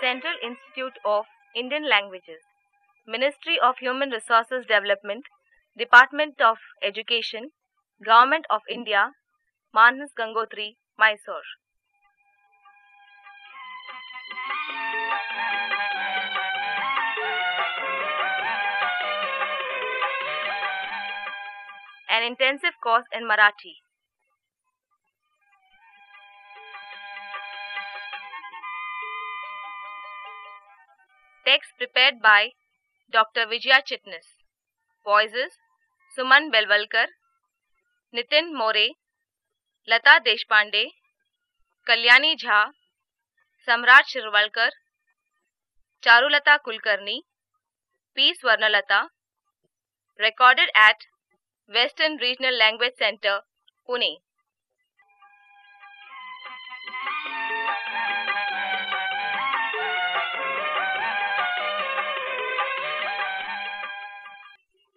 Central Institute of Indian Languages, Ministry of Human Resources Development, Department of Education, Government of India, Manas Gangotri, Mysore. An intensive course in Marathi. Text prepared by Dr. Vijaya Chitnis. Voices Suman Belvalkar, Nitin More, Lata Deshpande, Kalyani Jha, Samrat Shirvalkar, Charulata Kulkarni, P. Swarnalata. Recorded at Western Regional Language Center, Pune.